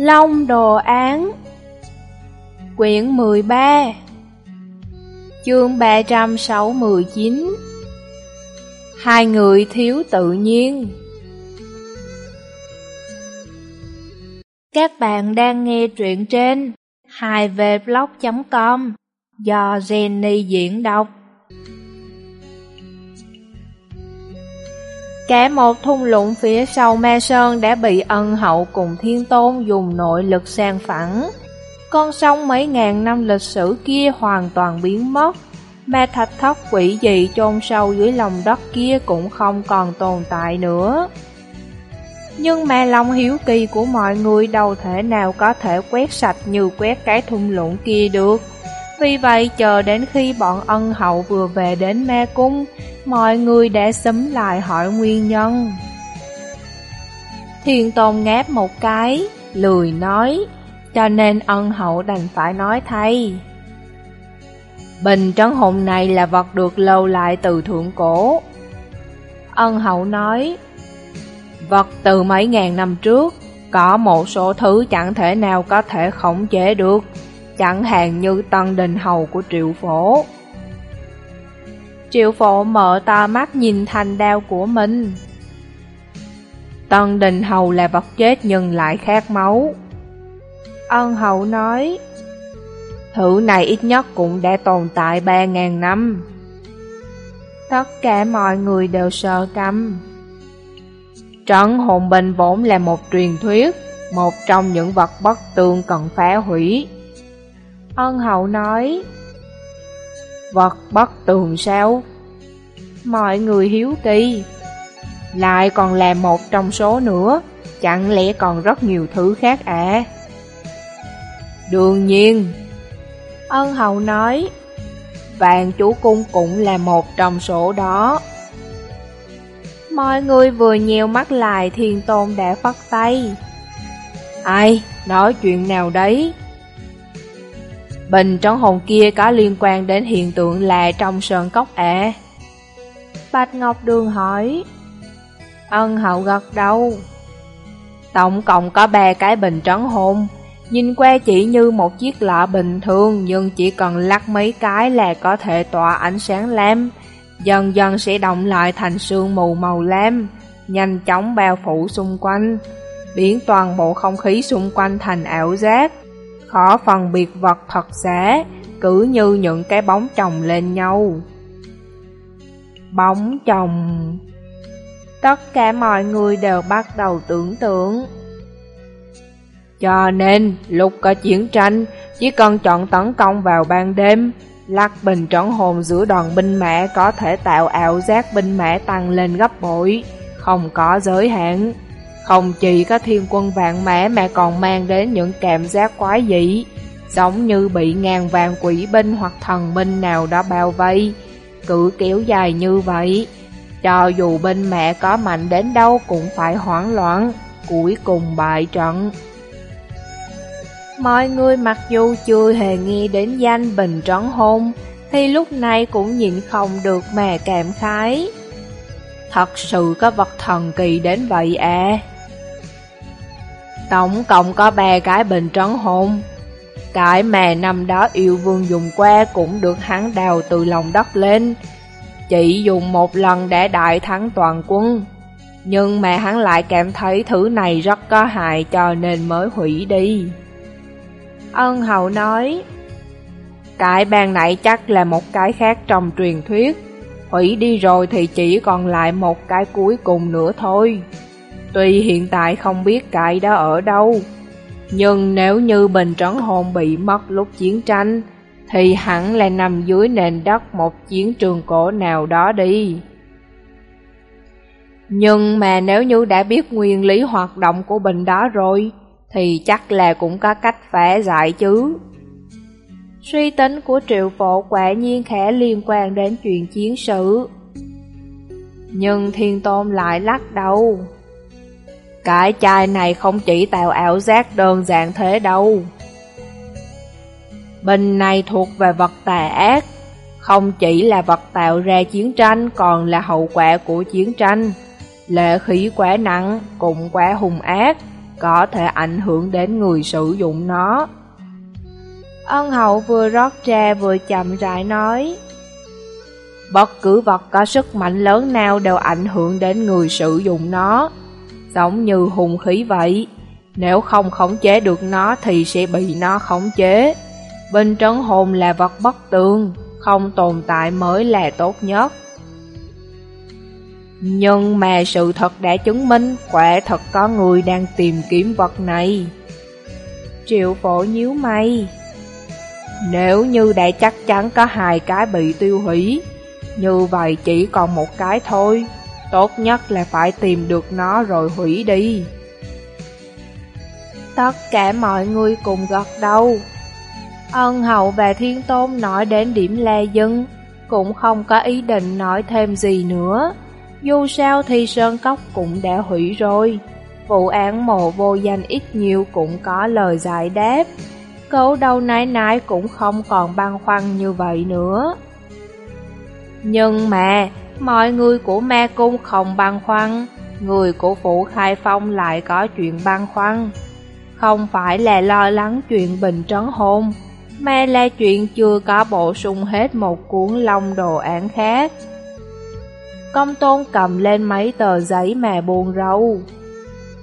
Long Đồ Án. Quyển 13 Chương 369 Hai người thiếu tự nhiên. Các bạn đang nghe truyện trên 2vblog.com do Jenny diễn đọc. Cả một thung lũng phía sau ma sơn đã bị ân hậu cùng thiên tôn dùng nội lực sang phẳng. Con sông mấy ngàn năm lịch sử kia hoàn toàn biến mất. Ma thạch thất quỷ dị chôn sâu dưới lòng đất kia cũng không còn tồn tại nữa. Nhưng mà lòng hiếu kỳ của mọi người đâu thể nào có thể quét sạch như quét cái thung lũng kia được. Vì vậy chờ đến khi bọn ân hậu vừa về đến ma cung, mọi người đã sấm lại hỏi nguyên nhân. Thiên tôn ngáp một cái, lười nói, cho nên ân hậu đành phải nói thay. Bình trấn hồn này là vật được lâu lại từ thượng cổ. Ân hậu nói, vật từ mấy ngàn năm trước, có một số thứ chẳng thể nào có thể khống chế được, chẳng hạn như tân đình hầu của triệu phổ. Triệu phổ mở to mắt nhìn thành đao của mình. Tân đình hầu là vật chết nhưng lại khát máu. Ân hậu nói, Thứ này ít nhất cũng đã tồn tại 3.000 năm. Tất cả mọi người đều sợ căm. Trấn hồn bình vốn là một truyền thuyết, một trong những vật bất tương cần phá hủy. Ân hậu nói, Vật bất tường sao? Mọi người hiếu kỳ. Lại còn là một trong số nữa, chẳng lẽ còn rất nhiều thứ khác à? Đương nhiên, Ân hậu nói, Vạn chủ cung cũng là một trong số đó. Mọi người vừa nhiều mắt lại Thiên tôn đã phát tay. Ai, nói chuyện nào đấy? Bình trấn hồn kia có liên quan đến hiện tượng là trong sơn cốc ạ. Bạch Ngọc Đường hỏi. Ân hậu gật đầu. Tổng cộng có ba cái bình trấn hồn, nhìn qua chỉ như một chiếc lọ bình thường nhưng chỉ cần lắc mấy cái là có thể tỏa ánh sáng lam. Dần dần sẽ động lại thành sương mù màu lam, nhanh chóng bao phủ xung quanh, biến toàn bộ không khí xung quanh thành ảo giác khó phân biệt vật thật giả, cứ như những cái bóng chồng lên nhau. Bóng chồng Tất cả mọi người đều bắt đầu tưởng tượng. Cho nên, lúc có chiến tranh, chỉ cần chọn tấn công vào ban đêm, lắc bình trấn hồn giữa đoàn binh mẹ có thể tạo ảo giác binh mẹ tăng lên gấp bội, không có giới hạn. Không chỉ có thiên quân vạn mã mà còn mang đến những cảm giác quái dị, giống như bị ngàn vàng quỷ binh hoặc thần binh nào đó bao vây, cứ kéo dài như vậy. Cho dù binh mẹ có mạnh đến đâu cũng phải hoảng loạn, cuối cùng bại trận. Mọi người mặc dù chưa hề nghe đến danh bình trấn hôn, thì lúc này cũng nhịn không được mà cảm khái. Thật sự có vật thần kỳ đến vậy à? Tổng cộng có ba cái bình trấn hồn. Cái mà năm đó yêu vương dùng qua cũng được hắn đào từ lòng đất lên. Chỉ dùng một lần để đại thắng toàn quân. Nhưng mà hắn lại cảm thấy thứ này rất có hại cho nên mới hủy đi. Ân hậu nói, Cái bàn này chắc là một cái khác trong truyền thuyết. Hủy đi rồi thì chỉ còn lại một cái cuối cùng nữa thôi. Tuy hiện tại không biết cậy đó ở đâu, nhưng nếu như bình trấn hồn bị mất lúc chiến tranh, thì hẳn là nằm dưới nền đất một chiến trường cổ nào đó đi. Nhưng mà nếu như đã biết nguyên lý hoạt động của bình đó rồi, thì chắc là cũng có cách phá giải chứ. Suy tính của triệu phổ quả nhiên khẽ liên quan đến chuyện chiến sự. Nhưng thiên tôn lại lắc đầu. Cái chai này không chỉ tạo ảo giác đơn giản thế đâu. Bình này thuộc về vật tà ác, không chỉ là vật tạo ra chiến tranh còn là hậu quả của chiến tranh. Lệ khí quá nặng, cũng quá hung ác, có thể ảnh hưởng đến người sử dụng nó. Ân hậu vừa rót trà vừa chậm rãi nói Bất cứ vật có sức mạnh lớn nào đều ảnh hưởng đến người sử dụng nó Giống như hùng khí vậy. Nếu không khống chế được nó thì sẽ bị nó khống chế. Bên trấn hồn là vật bất tường, Không tồn tại mới là tốt nhất. Nhưng mà sự thật đã chứng minh Quả thật có người đang tìm kiếm vật này. Triệu phổ nhíu mày. Nếu như đã chắc chắn có hai cái bị tiêu hủy, Như vậy chỉ còn một cái thôi. Tốt nhất là phải tìm được nó rồi hủy đi. Tất cả mọi người cùng gật đầu. Ân hậu và thiên tôn nói đến điểm la dân, Cũng không có ý định nói thêm gì nữa. Dù sao thì Sơn Cốc cũng đã hủy rồi. Vụ án mộ vô danh ít nhiều cũng có lời giải đáp. Cấu đầu nái nái cũng không còn băn khoăn như vậy nữa. Nhưng mà Mọi người của ma cung không băn khoăn. Người của phủ khai phong lại có chuyện băn khoăn. Không phải là lo lắng chuyện bình trấn hôn. Mà là chuyện chưa có bổ sung hết một cuốn long đồ án khác. Công tôn cầm lên mấy tờ giấy mà buồn râu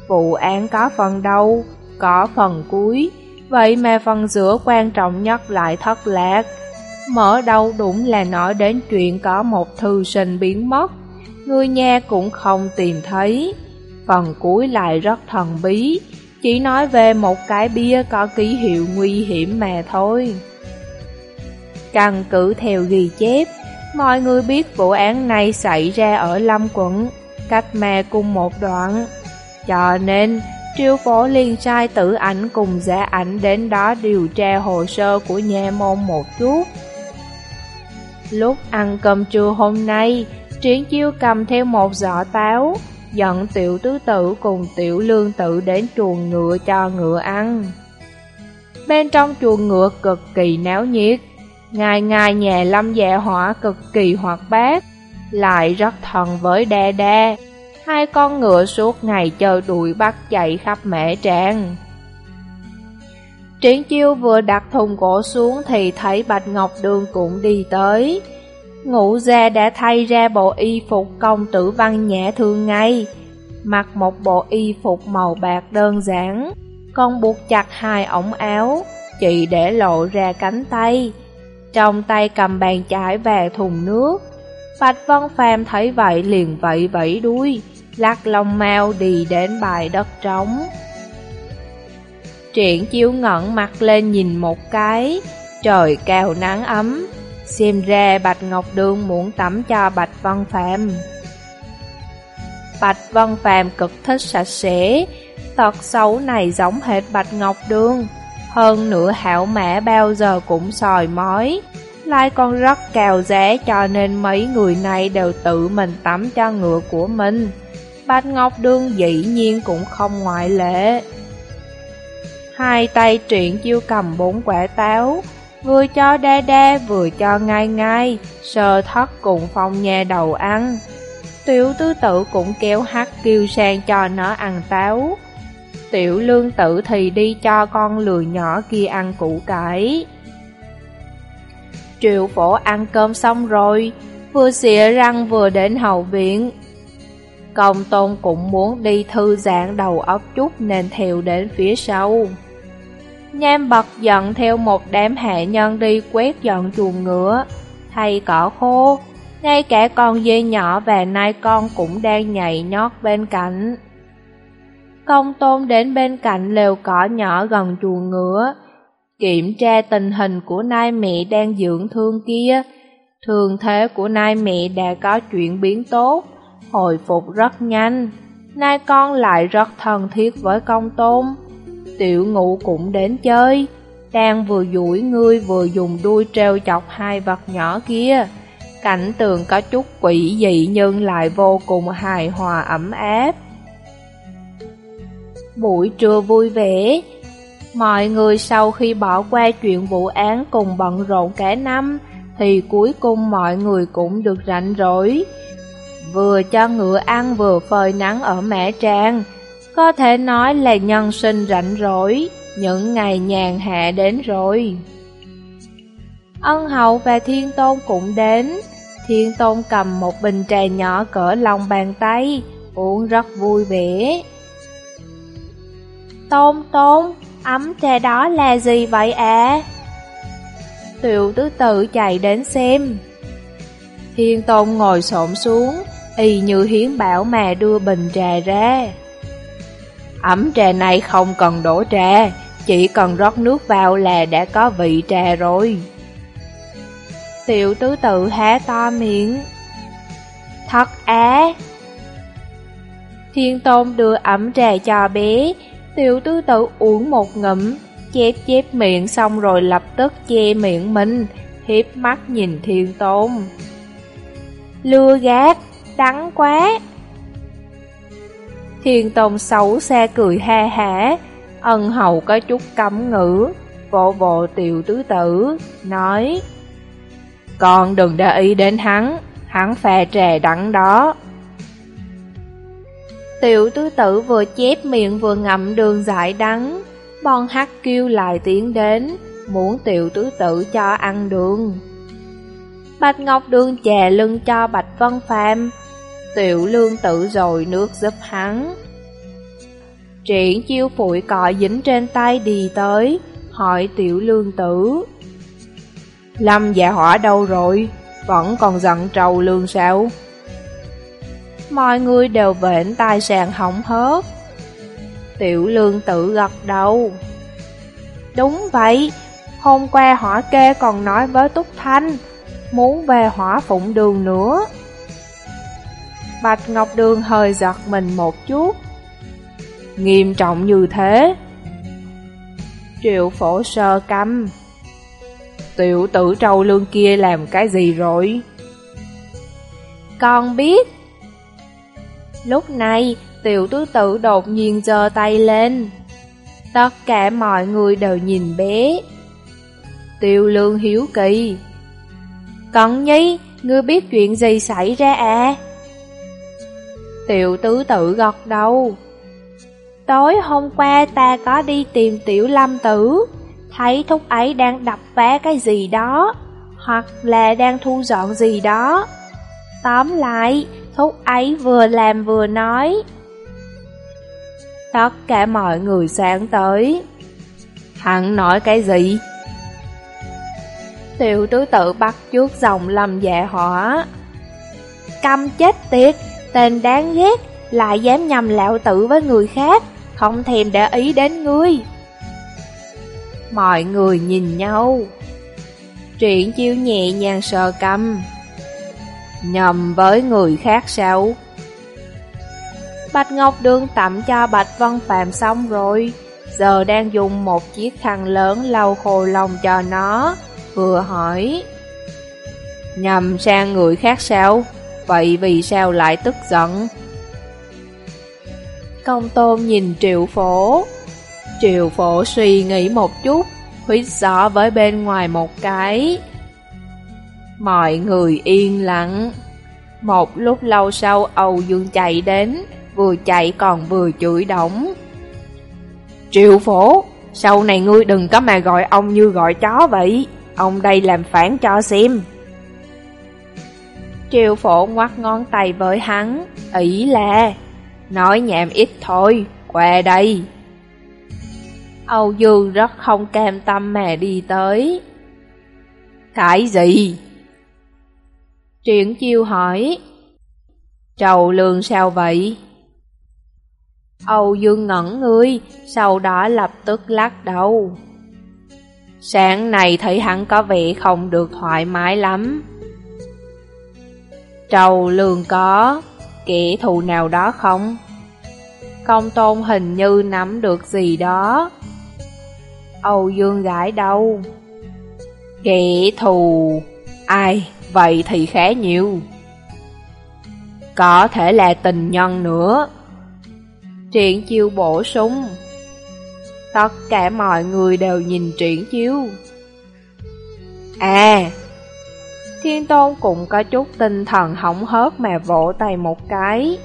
Vụ án có phần đầu, có phần cuối. Vậy mà phần giữa quan trọng nhất lại thất lạc. Mở đầu đúng là nói đến chuyện có một thư sinh biến mất. Người nhà cũng không tìm thấy. Phần cuối lại rất thần bí, Chỉ nói về một cái bia có ký hiệu nguy hiểm mà thôi. Căn cứ theo ghi chép, Mọi người biết vụ án này xảy ra ở Lâm quận, Cách mà cùng một đoạn. Cho nên, Triều phổ liền sai tử ảnh cùng giả ảnh đến đó điều tra hồ sơ của nhà môn một chút. Lúc ăn cơm trưa hôm nay, Triển chiêu cầm theo một giỏ táo, dẫn tiểu tứ tử cùng tiểu lương tử đến chuồng ngựa cho ngựa ăn. Bên trong chuồng ngựa cực kỳ náo nhiệt, ngài ngài nhà lâm dạ hỏa cực kỳ hoạt bát, lại rất thần với đa đa. Hai con ngựa suốt ngày chơi đuổi bắt chạy khắp mẹ tràng. Triển chiêu vừa đặt thùng gỗ xuống thì thấy Bạch Ngọc Đường cũng đi tới. ngũ gia đã thay ra bộ y phục công tử văn nhã thường ngày, mặc một bộ y phục màu bạc đơn giản, còn buộc chặt hai ống áo, chỉ để lộ ra cánh tay. Trong tay cầm bàn chải và thùng nước. Bạch Vân Phàm thấy vậy liền vẫy vẫy đuôi, lắc lông mau đi đến bài đất trống. Triển chiếu ngẩn mặt lên nhìn một cái, trời cao nắng ấm, xem ra Bạch Ngọc Đường muốn tắm cho Bạch Văn Phạm. Bạch Văn Phạm cực thích sạch sẽ, tật xấu này giống hệt Bạch Ngọc Đường, hơn nữa hảo mã bao giờ cũng sòi mói, lại còn rất cào giá cho nên mấy người này đều tự mình tắm cho ngựa của mình. Bạch Ngọc đương dĩ nhiên cũng không ngoại lệ. Hai tay truyện chiêu cầm bốn quả táo, vừa cho đa đa vừa cho ngai ngai, sờ thất cùng phong nhà đầu ăn. Tiểu tư tử cũng kéo hắc kêu sang cho nó ăn táo. Tiểu lương tử thì đi cho con lừa nhỏ kia ăn củ cải. Triệu phổ ăn cơm xong rồi, vừa xịa răng vừa đến hậu viện. Công tôn cũng muốn đi thư giãn đầu óc chút nên theo đến phía sau. Nham bật giận theo một đám hạ nhân đi quét dọn chuồng ngựa, thay cỏ khô, ngay cả con dê nhỏ và nai con cũng đang nhảy nhót bên cạnh. Công tôn đến bên cạnh lều cỏ nhỏ gần chuồng ngựa, kiểm tra tình hình của nai mẹ đang dưỡng thương kia. Thường thế của nai mẹ đã có chuyển biến tốt, hồi phục rất nhanh. Nai con lại rất thân thiết với công tôn. Tiểu ngụ cũng đến chơi, đang vừa duỗi ngươi vừa dùng đuôi treo chọc hai vật nhỏ kia. Cảnh tường có chút quỷ dị nhưng lại vô cùng hài hòa ấm áp. Buổi trưa vui vẻ, mọi người sau khi bỏ qua chuyện vụ án cùng bận rộn cả năm, thì cuối cùng mọi người cũng được rảnh rỗi. Vừa cho ngựa ăn vừa phơi nắng ở mẹ trang, có thể nói là nhân sinh rảnh rỗi, những ngày nhàn hạ đến rồi. Ân hậu và thiên tôn cũng đến, thiên tôn cầm một bình trà nhỏ cỡ lòng bàn tay, uống rất vui vẻ. Tôn tôn, ấm trà đó là gì vậy ạ? À? Tiểu tứ tự chạy đến xem. Thiên tôn ngồi xổm xuống, y như hiến bảo mà đưa bình trà ra. Ấm trà này không cần đổ trà, chỉ cần rót nước vào là đã có vị trà rồi. Tiểu tứ tự há to miệng. Thật á! Thiên tôn đưa ấm trà cho bé, tiểu tứ tự uống một ngụm, chép chép miệng xong rồi lập tức che miệng mình, hiếp mắt nhìn thiên tôn. Lừa gạt, đắng quá! Thiên tôn xấu xa cười ha hả, ân hầu có chút cấm ngữ, vỗ vỗ tiểu tứ tử, nói Con đừng để ý đến hắn, hắn pha trà đắng đó. Tiểu tứ tử vừa chép miệng vừa ngậm đường dại đắng, Bon hắc kêu lại tiến đến, muốn tiểu tứ tử cho ăn đường. Bạch Ngọc Đường chè lưng cho Bạch Vân Phạm, tiểu lương tử rồi nước giúp hắn. Triển chiêu phụi cọ dính trên tay đi tới, hỏi tiểu lương tử. Lâm dạ hỏa đâu rồi? Vẫn còn giận trầu lương sao? Mọi người đều vệnh tai sàn hỏng hớt. Tiểu lương tử gật đầu. Đúng vậy, hôm qua hỏa kê còn nói với Túc Thanh, muốn về hỏa phụng đường nữa. Bạch Ngọc Đường hơi giật mình một chút. Nghiêm trọng như thế. Triệu phổ sơ căm. Tiểu tử trâu lương kia làm cái gì rồi? Con biết. Lúc này, tiểu tứ tử đột nhiên giơ tay lên. Tất cả mọi người đều nhìn bé. Tiêu lương hiếu kỳ. Cận nhi, ngươi biết chuyện gì xảy ra à? Tiểu tứ tự gật đầu. Tối hôm qua ta có đi tìm tiểu lâm tử, thấy thúc ấy đang đập phá cái gì đó, hoặc là đang thu dọn gì đó. Tóm lại, thúc ấy vừa làm vừa nói. Tất cả mọi người sáng tới. Hắn nói cái gì? Tiểu tứ tự bắt trước dòng lầm dạ hỏa. Căm chết tiệt, tên đáng ghét, lại dám nhầm lạo tử với người khác, không thèm để ý đến ngươi. Mọi người nhìn nhau. Triển chiêu nhẹ nhàng sờ cầm. Nhầm với người khác sao? Bạch Ngọc Đường tặng cho Bạch Vân Phạm xong rồi, giờ đang dùng một chiếc khăn lớn lau khô lòng cho nó, vừa hỏi. Nhầm sang người khác sao? Vậy vì sao lại tức giận? Công tôn nhìn triệu phổ. Triệu phổ suy nghĩ một chút, huyết gió với bên ngoài một cái. Mọi người yên lặng. Một lúc lâu sau Âu Dương chạy đến, vừa chạy còn vừa chửi đổng. Triệu phổ, sau này ngươi đừng có mà gọi ông như gọi chó vậy, ông đây làm phản cho xem. Triệu phổ ngoắt ngón tay với hắn, ý là, nói nhảm ít thôi, qua đây. Âu Dương rất không cam tâm mà đi tới. Cái gì? Triển chiêu hỏi. Trầu lương sao vậy? Âu Dương ngẩn người, sau đó lập tức lắc đầu. Sáng này thấy hắn có vẻ không được thoải mái lắm. Trầu lường có, kẻ thù nào đó không? Công tôn hình như nắm được gì đó. Âu Dương gãi đâu Kẻ thù... Ai, vậy thì khá nhiều. Có thể là tình nhân nữa. Triển chiêu bổ sung. Tất cả mọi người đều nhìn triển chiêu. À, Thiên Tôn cũng có chút tinh thần hỏng hớt mà vỗ tay một cái.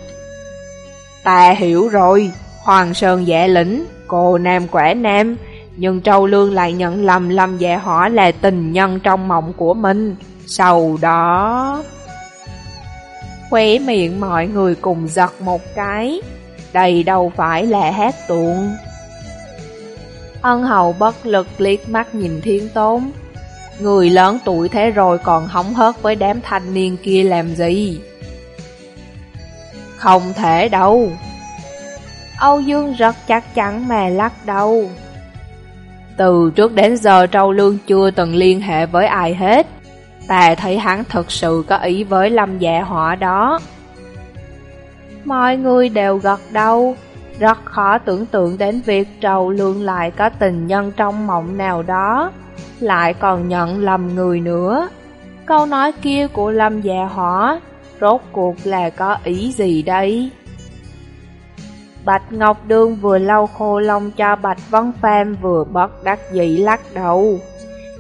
Ta hiểu rồi, Hoàng Sơn dạ lĩnh, cô nam quẻ nam, nhưng Trâu Lương lại nhận lầm Lâm Dạ Hỏa là tình nhân trong mộng của mình. Sau đó... Khóe miệng mọi người cùng giật một cái, đây đâu phải là hát tuồng. Ân hầu bất lực liếc mắt nhìn thiên tốn. Người lớn tuổi thế rồi còn hóng hớt với đám thanh niên kia làm gì? Không thể đâu. Âu Dương rất chắc chắn mà lắc đầu. Từ trước đến giờ Trâu Lương chưa từng liên hệ với ai hết. Ta thấy hắn thật sự có ý với lâm dạ họa đó. Mọi người đều gật đầu, rất khó tưởng tượng đến việc Trầu Lương lại có tình nhân trong mộng nào đó, lại còn nhận lầm người nữa. Câu nói kia của Lâm Dạ Hỏa, rốt cuộc là có ý gì đây? Bạch Ngọc Đương vừa lau khô lông cho Bạch Văn Pham vừa bất đắc dĩ lắc đầu.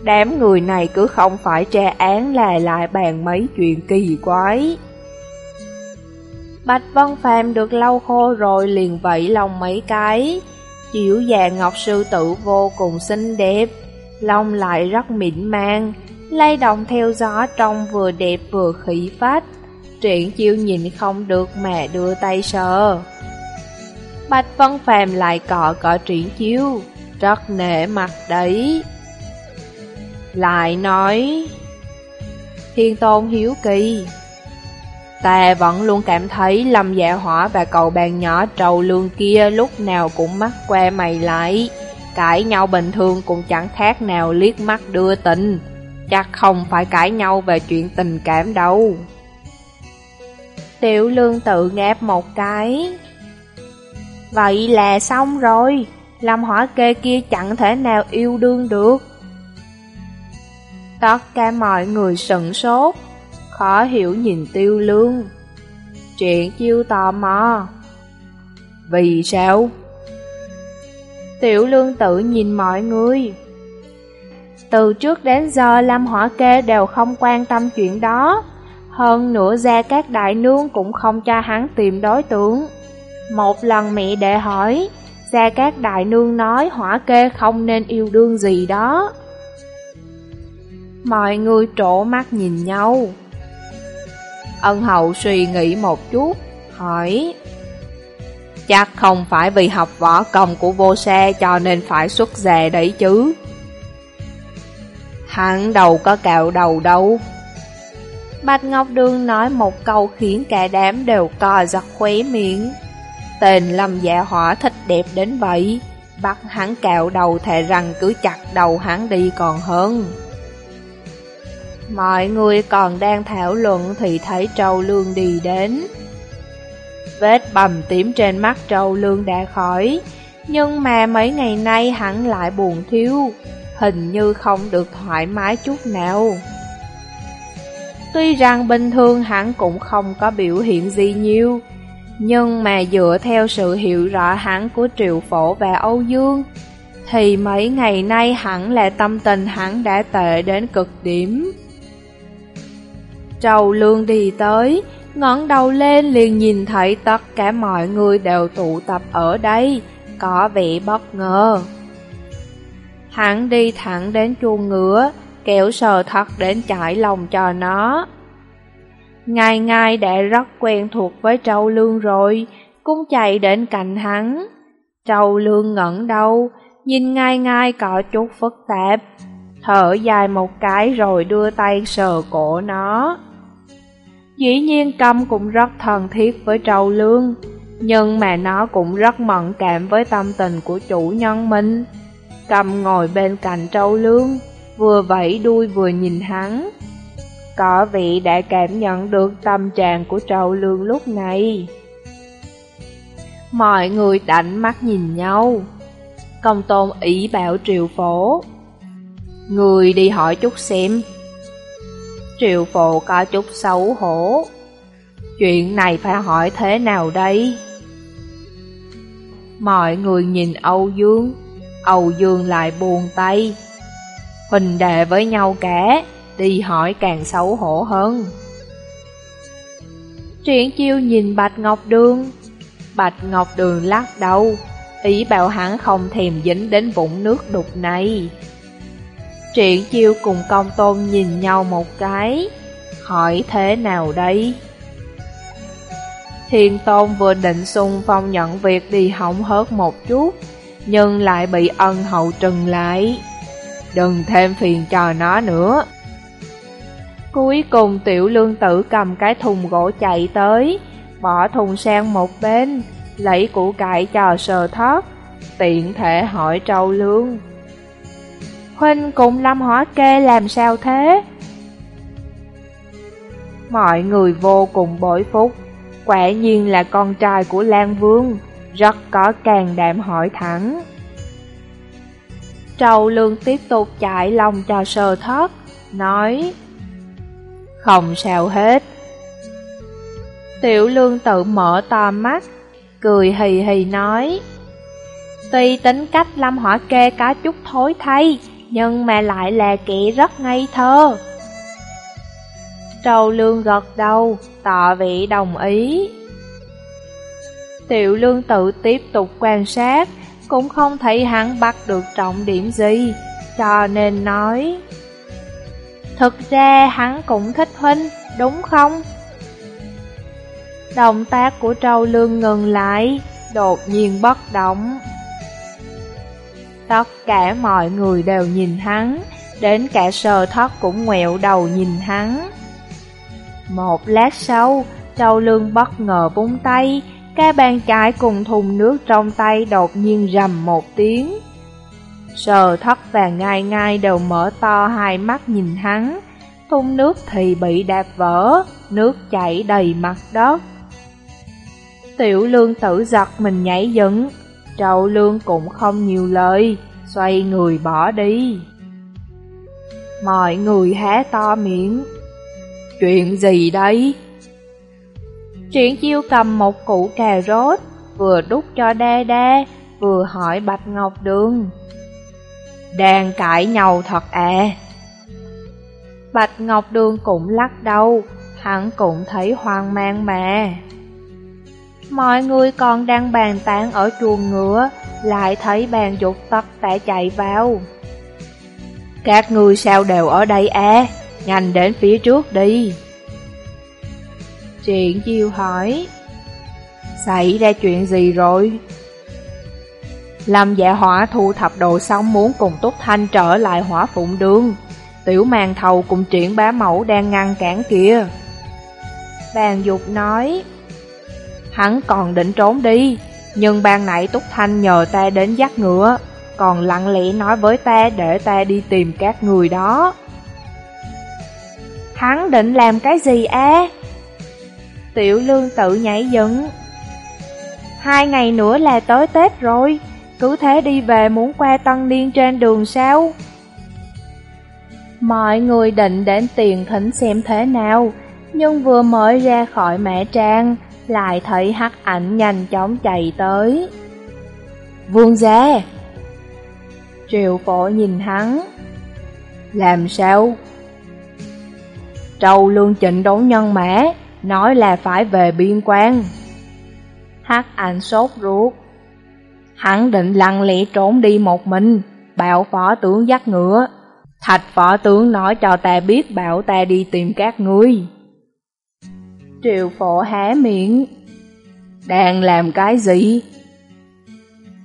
Đám người này cứ không phải tra án là lại bàn mấy chuyện kỳ quái. Bạch Vân Phàm được lau khô rồi liền vẫy lòng mấy cái. dịu dàng ngọc sư tử vô cùng xinh đẹp, lông lại rất mịn màng, lay động theo gió trông vừa đẹp vừa khỉ phách. Triển chiêu nhìn không được mà đưa tay sờ. Bạch Vân Phàm lại cọ cọ triển chiêu, rất nể mặt đấy. Lại nói, Thiên Tôn hiếu kỳ, Ta vẫn luôn cảm thấy Lâm Dạ Hỏa và cậu bạn nhỏ trầu lương kia lúc nào cũng mắt que mày lại. Cãi nhau bình thường cũng chẳng khác nào liếc mắt đưa tình. Chắc không phải cãi nhau về chuyện tình cảm đâu. Tiểu lương tự ngáp một cái. Vậy là xong rồi. Lâm hỏa kê kia chẳng thể nào yêu đương được. Tất cả mọi người sững sốt khó hiểu nhìn tiêu lương. Chuyện chiêu tò mò. Vì sao? Tiểu lương tự nhìn mọi người. Từ trước đến giờ Lâm Hỏa Kê đều không quan tâm chuyện đó. Hơn nữa ra các đại nương cũng không cho hắn tìm đối tượng. Một lần mẹ đệ hỏi, ra các đại nương nói hỏa kê không nên yêu đương gì đó. Mọi người trổ mắt nhìn nhau. Ân hậu suy nghĩ một chút, hỏi Chắc không phải vì học võ công của vô xe cho nên phải xuất gia đấy chứ? Hắn đầu có cạo đầu đâu. Bạch Ngọc Đường nói một câu khiến cả đám đều co giật khóe miệng. Tên lâm dạ hỏa thích đẹp đến vậy Bắt hắn cạo đầu thề rằng cứ chặt đầu hắn đi còn hơn. Mọi người còn đang thảo luận thì thấy Trâu Lương đi đến. Vết bầm tím trên mắt Trâu Lương đã khỏi, nhưng mà mấy ngày nay hắn lại buồn thiếu, hình như không được thoải mái chút nào. Tuy rằng bình thường hắn cũng không có biểu hiện gì nhiều, nhưng mà dựa theo sự hiểu rõ hắn của Triệu Phổ và Âu Dương, thì mấy ngày nay hẳn là tâm tình hắn đã tệ đến cực điểm. Trầu lương đi tới, ngẩng đầu lên liền nhìn thấy tất cả mọi người đều tụ tập ở đây, có vẻ bất ngờ. Hắn đi thẳng đến chuông ngựa, kéo sờ thật đến chải lòng cho nó. Ngài ngài đã rất quen thuộc với Trâu Lương rồi, cũng chạy đến cạnh hắn. Trâu Lương ngẩn đầu, nhìn ngài ngài có chút phức tạp, thở dài một cái rồi đưa tay sờ cổ nó. Dĩ nhiên Cầm cũng rất thân thiết với Trâu Lương, nhưng mà nó cũng rất mẫn cảm với tâm tình của chủ nhân mình. Cầm ngồi bên cạnh Trâu Lương, vừa vẫy đuôi vừa nhìn hắn. Có vị đã cảm nhận được tâm trạng của Trâu Lương lúc này. Mọi người đánh mắt nhìn nhau. Công tôn ý bảo triệu phổ. Người đi hỏi chút xem, Triệu phổ có chút xấu hổ. Chuyện này phải hỏi thế nào đây? Mọi người nhìn Âu Dương, Âu Dương lại buồn tay. Huỳnh đệ với nhau cả, đi hỏi càng xấu hổ hơn. Triển chiêu nhìn Bạch Ngọc Đường, Bạch Ngọc Đường lắc đầu, ý bảo hắn không thèm dính đến vũng nước đục này. Triển chiêu cùng công tôn nhìn nhau một cái, hỏi thế nào đây? Thiên Tôn vừa định xung phong nhận việc đi hỏng hớt một chút, nhưng lại bị ân hậu trừng lại. Đừng thêm phiền cho nó nữa. Cuối cùng tiểu lương tử cầm cái thùng gỗ chạy tới, bỏ thùng sang một bên, lấy củ cải cho sờ thoát, tiện thể hỏi trâu lương. Huynh cùng Lâm Hóa Kê làm sao thế? Mọi người vô cùng bội phúc, quả nhiên là con trai của Lan Vương, rất có càng đạm hỏi thẳng. Trâu lương tiếp tục chạy lòng cho sờ thoát, nói Không sao hết. Tiểu lương tự mở to mắt, cười hì hì nói Tuy tính cách Lâm Hỏa Kê có chút thối thay, nhưng mà lại là kẻ rất ngây thơ. Trâu lương gật đầu, tỏ vị đồng ý. Tiểu lương tự tiếp tục quan sát, cũng không thấy hắn bắt được trọng điểm gì, cho nên nói. Thực ra hắn cũng thích Huynh, đúng không? Động tác của trâu lương ngừng lại, đột nhiên bất động. Tất cả mọi người đều nhìn hắn, đến cả sờ thoát cũng ngoẹo đầu nhìn hắn. Một lát sau, châu lương bất ngờ vung tay, cái bàn chải cùng thùng nước trong tay đột nhiên rầm một tiếng. Sờ thất và ngai ngai đều mở to hai mắt nhìn hắn, thùng nước thì bị đạp vỡ, nước chảy đầy mặt đất. Tiểu lương tử giật mình nhảy dựng, Trậu lương cũng không nhiều lời, xoay người bỏ đi. Mọi người há to miệng. Chuyện gì đấy? Triển chiêu cầm một củ cà rốt, vừa đút cho đa đa, vừa hỏi Bạch Ngọc Đường. Đang cãi nhau thật à? Bạch Ngọc Đường cũng lắc đầu, hắn cũng thấy hoang mang mà. Mọi người còn đang bàn tán ở chuồng ngựa, lại thấy bàn dục tật đã chạy vào. Các người sao đều ở đây à? Nhanh đến phía trước đi. Triển chiêu hỏi Xảy ra chuyện gì rồi? Lâm dạ hỏa thu thập đồ xong muốn cùng Túc Thanh trở lại hỏa phụng đường Tiểu màn thầu cùng triển bá mẫu đang ngăn cản kia Bàn dục nói Hắn còn định trốn đi, Nhưng ban nãy Túc Thanh nhờ ta đến dắt ngựa, Còn lặng lẽ nói với ta để ta đi tìm các người đó. Hắn định làm cái gì á? Tiểu lương tự nhảy dựng. Hai ngày nữa là tới Tết rồi, Cứ thế đi về muốn qua Tân Niên trên đường sao? Mọi người định đến tiền thỉnh xem thế nào, Nhưng vừa mới ra khỏi mẹ trang lại thấy hắc ảnh nhanh chóng chạy tới Vương gia Triệu phổ nhìn hắn Làm sao? Trâu lương trịnh đấu nhân mã nói là phải về biên quan. Hắc ảnh sốt ruột. Hắn định lặng lẽ trốn đi một mình, bảo phó tướng dắt ngựa. Thạch phó tướng nói cho ta biết bảo ta đi tìm các ngươi. Triệu phổ há miệng. Đang làm cái gì?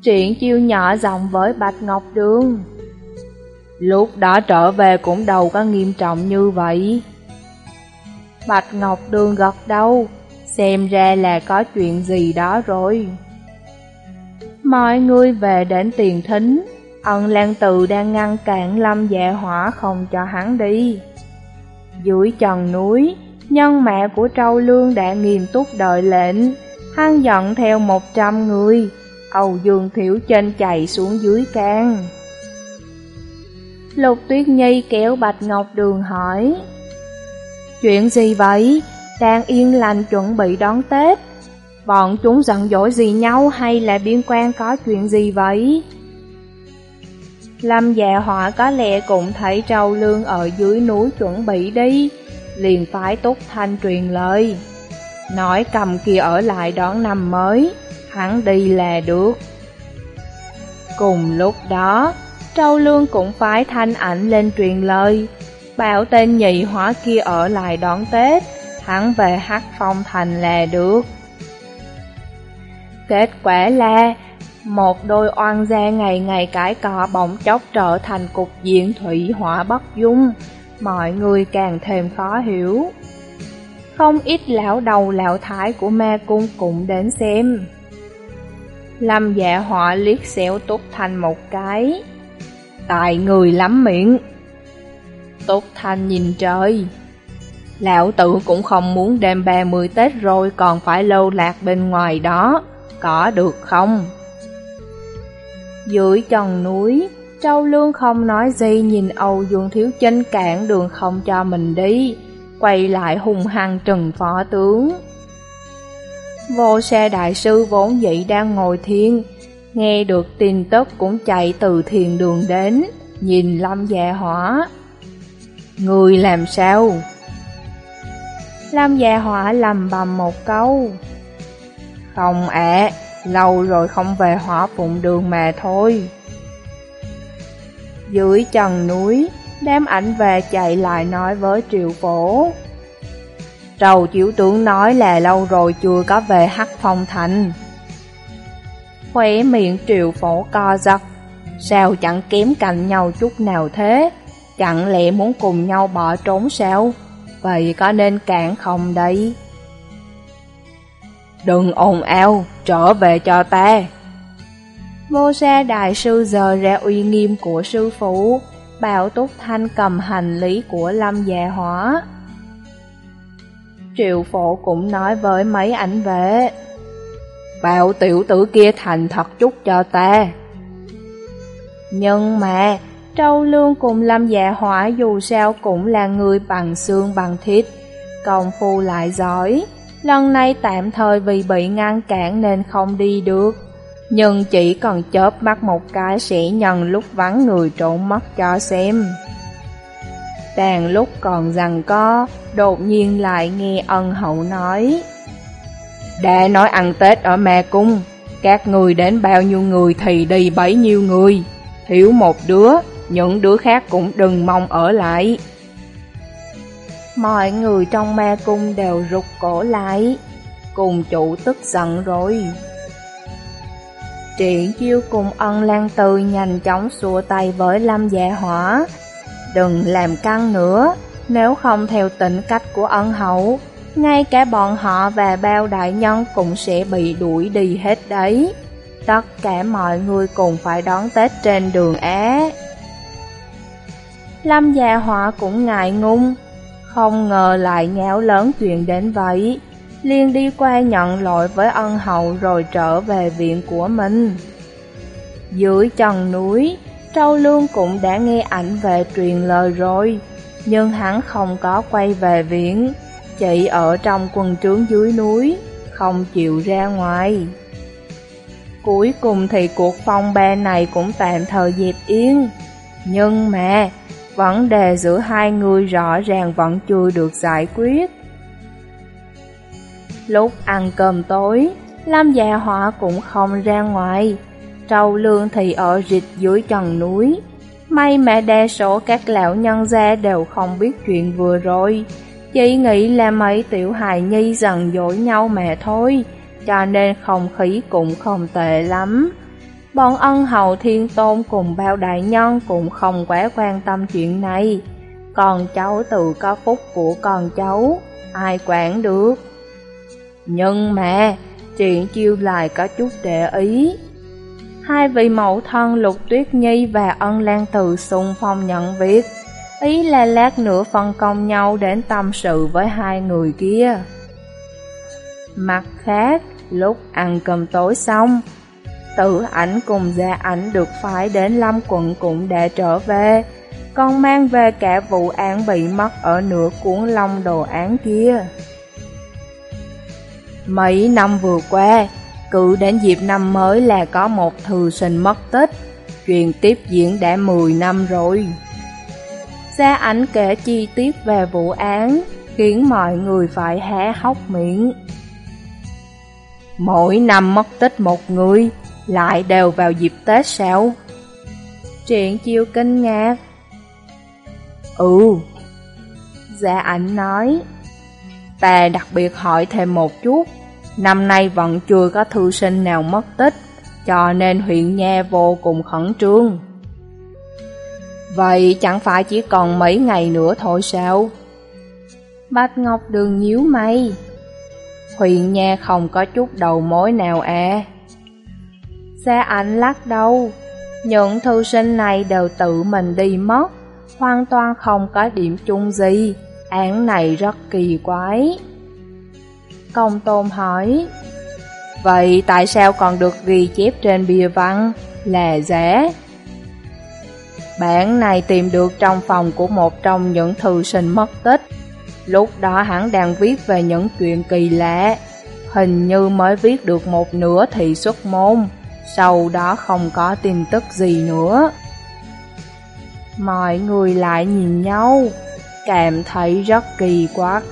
Chuyện chiêu nhỏ giọng với Bạch Ngọc Đường. Lúc đó trở về cũng đâu có nghiêm trọng như vậy. Bạch Ngọc Đường gật đầu, xem ra là có chuyện gì đó rồi. Mọi người về đến tiền thính, ân Lan Từ đang ngăn cản Lâm Dạ Hỏa không cho hắn đi. Dưới trần núi, nhân mẹ của Trâu Lương đã nghiêm túc đợi lệnh, hắn dẫn theo một trăm người, Âu Dương Thiểu trên chạy xuống dưới can. Lục Tuyết Nhi kéo Bạch Ngọc Đường hỏi, Chuyện gì vậy? Đang yên lành chuẩn bị đón Tết. Bọn chúng giận dỗi gì nhau hay là biên quan có chuyện gì vậy? Lâm dạ họa có lẽ cũng thấy trâu lương ở dưới núi chuẩn bị đi, liền phái túc thanh truyền lời. Nói cầm kia ở lại đón năm mới, hắn đi là được. Cùng lúc đó, Trâu Lương cũng phái thanh ảnh lên truyền lời, bảo tên nhị hóa kia ở lại đón Tết, hắn về Hắc Phong Thành là được. Kết quả là, một đôi oan gia ngày ngày cãi cọ bỗng chốc trở thành cục diện thủy hỏa bất dung, mọi người càng thêm khó hiểu. Không ít lão đầu lão thái của ma cung cũng đến xem. Lâm dạ họa liếc xéo Túc Thanh một cái. Tài người lắm miệng. Túc Thanh nhìn trời. Lão tử cũng không muốn đêm 30 Tết rồi còn phải lâu lạc bên ngoài đó. Có được không? Dưới chân núi, Châu Lương không nói gì nhìn Âu Dương Thiếu Chinh cản đường không cho mình đi, quay lại hùng hăng trừng phó tướng. Vô xe đại sư vốn dĩ đang ngồi thiên, nghe được tin tức cũng chạy từ thiền đường đến, nhìn Lâm Dạ Hỏa. Người làm sao? Lâm Dạ Hỏa lầm bầm một câu. Không ạ, lâu rồi không về hỏa phụng đường mà thôi. Dưới chân núi, đám ảnh về chạy lại nói với triệu phổ. Trầu chiếu tướng nói là lâu rồi chưa có về hắc phong thành. Khóe miệng triệu phổ co giật, sao chẳng kém cạnh nhau chút nào thế, chẳng lẽ muốn cùng nhau bỏ trốn sao? Vậy có nên cản không đấy? Đừng ồn ào, trở về cho ta. Ngô gia đại sư giờ ra uy nghiêm của sư phụ, bảo Túc Thanh cầm hành lý của Lâm Dạ Hóa. Triệu phổ cũng nói với mấy ảnh vệ, bảo tiểu tử kia thành thật chút cho ta. Nhưng mà, Trâu Lương cùng Lâm Dạ Hỏa dù sao cũng là người bằng xương bằng thịt, công phu lại giỏi, lần này tạm thời vì bị ngăn cản nên không đi được. Nhưng chỉ cần chớp mắt một cái sẽ nhận lúc vắng người trộn mắt cho xem. Đàn lúc còn rằng có đột nhiên lại nghe ân hậu nói. Đã nói ăn Tết ở mẹ cung, các người đến bao nhiêu người thì đi bấy nhiêu người. Thiếu một đứa, những đứa khác cũng đừng mong ở lại. Mọi người trong ma cung đều rụt cổ lại, cùng chủ tức giận rồi. Triển chiêu cùng ân lan từ nhanh chóng xua tay với lâm dạ hỏa. Đừng làm căng nữa, nếu không theo tính cách của ân hậu, ngay cả bọn họ và bao đại nhân cũng sẽ bị đuổi đi hết đấy. Tất cả mọi người cùng phải đón Tết trên đường Á. Lâm dạ già họa cũng ngại ngung, không ngờ lại nháo lớn chuyện đến vậy liền đi qua nhận lỗi với ân hậu rồi trở về viện của mình. Dưới chân núi, Trâu Lương cũng đã nghe ảnh về truyền lời rồi, nhưng hắn không có quay về viện, chỉ ở trong quần trướng dưới núi, không chịu ra ngoài. Cuối cùng thì cuộc phong ba này cũng tạm thời dẹp yên, nhưng mà vấn đề giữa hai người rõ ràng vẫn chưa được giải quyết. Lúc ăn cơm tối, Lam dạ già họa cũng không ra ngoài, trâu lương thì ở rịch dưới chân núi. May mà đa số các lão nhân gia đều không biết chuyện vừa rồi, chỉ nghĩ là mấy tiểu hài nhi dần dỗi nhau mà thôi, cho nên không khí cũng không tệ lắm. Bọn ân hậu thiên tôn cùng bao đại nhân cũng không quá quan tâm chuyện này, còn cháu tự có phúc của con cháu, ai quản được. Nhưng mà, chuyện chiêu lại có chút để ý. Hai vị mẫu thân Lục Tuyết Nhi và Ân Lan Từ xung phong nhận việc, ý là lát nữa phân công nhau đến tâm sự với hai người kia. Mặt khác, lúc ăn cơm tối xong, tử ảnh cùng gia ảnh được phái đến Lâm quận cũng đã trở về, còn mang về cả vụ án bị mất ở nửa cuốn long đồ án kia. Mấy năm vừa qua, cứ đến dịp năm mới là có một thư sinh mất tích, chuyện tiếp diễn đã 10 năm rồi. Gia ảnh kể chi tiết về vụ án, khiến mọi người phải há hốc miệng. Mỗi năm mất tích một người, lại đều vào dịp Tết sao? Chuyện chiêu kinh ngạc. Ừ. Gia ảnh nói. Ta đặc biệt hỏi thêm một chút, năm nay vẫn chưa có thư sinh nào mất tích, cho nên huyện nha vô cùng khẩn trương. Vậy chẳng phải chỉ còn mấy ngày nữa thôi sao? Bạch Ngọc Đường nhíu mày. huyện Nha không có chút đầu mối nào à. Xe ảnh lắc đầu, những thư sinh này đều tự mình đi mất, hoàn toàn không có điểm chung gì, án này rất kỳ quái. Công Tôn hỏi, Vậy tại sao còn được ghi chép trên bìa văn là giả? Bản này tìm được trong phòng của một trong những thư sinh mất tích. Lúc đó hắn đang viết về những chuyện kỳ lạ. Hình như mới viết được một nửa thì xuất môn, sau đó không có tin tức gì nữa. Mọi người lại nhìn nhau, cảm thấy rất kỳ quặc.